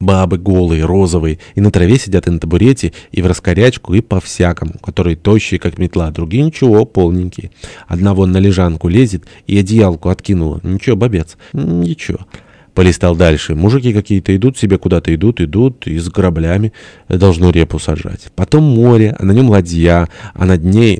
Бабы голые, розовые, и на траве сидят и на табурете, и в раскорячку, и по-всякому, которые тощие, как метла, другие ничего, полненькие. Одна вон на лежанку лезет и одеялку откинула. Ничего, бобец, ничего. Полистал дальше. Мужики какие-то идут себе куда-то, идут, идут, и с граблями должно репу сажать. Потом море, а на нем ладья, а над ней